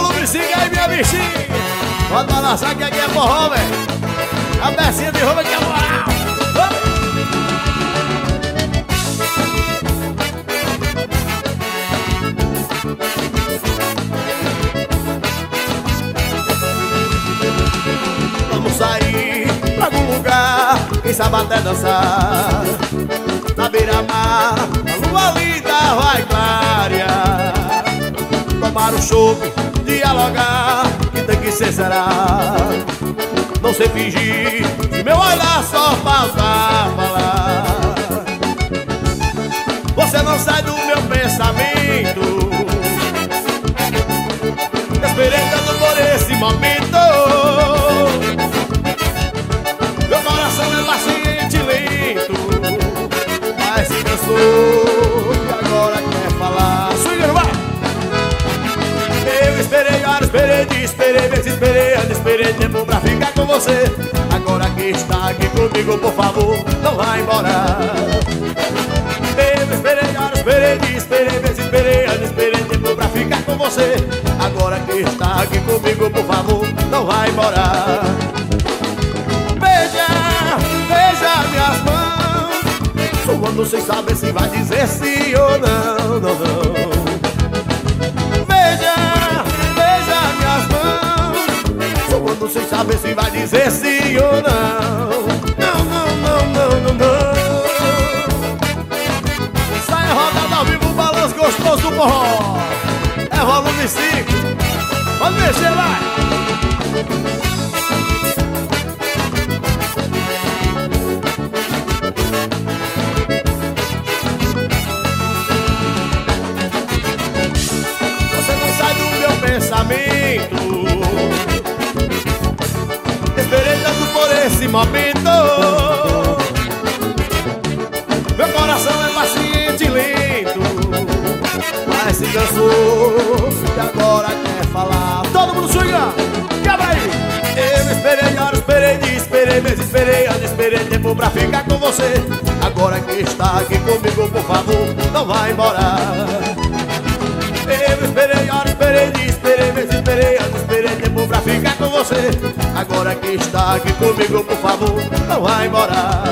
volume, siga aí, minha bichinha. Pode balançar que aqui é forró, velho. A pecinha de roupa que é moral. Vamos sair pra algum lugar, quem sabe até dançar. Na beira-mar, a lua linda vai clarear. Tomar um chope, dialogar, que tem que ser será. Não sei fingir, se meu olhar só falta falar. Você não sai do meu pensamento. Esperei tanto por esse momento. Meu coração é paciente e lento Mas se cansou esperei horas, esperei dia, esperei vezes, esperei anos, esperei tempo pra ficar com você. Agora que está aqui comigo, por favor, não vá embora. Eu esperei horas, esperei dia, esperei vezes, esperei anos, esperei tempo pra ficar com você. Agora que está aqui comigo, por favor, não vá embora. Beija, beija minhas mãos. Suando sem saber se vai dizer sim ou não, não, não. Beija do forró É volume 5 Pode mexer, vai! Cansou e agora quer falar. Todo mundo swinga! Quebra aí! Eu esperei horas, esperei esperei meses, esperei anos, esperei tempo pra ficar com você. Agora que está aqui comigo, por favor, não vai embora. Eu esperei horas, esperei esperei meses, esperei anos, esperei tempo pra ficar com você. Agora que está aqui comigo, por favor, não vai embora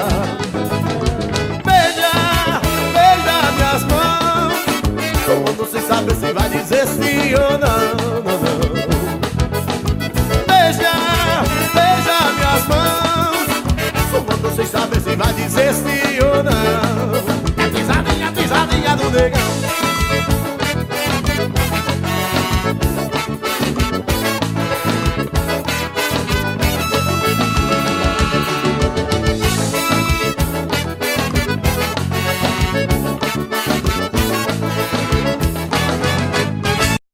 ou não, não, não. Beija, beija minhas mãos. Quando sem saber se vai dizer sim ou não. É pisadinha, pisadinha do negão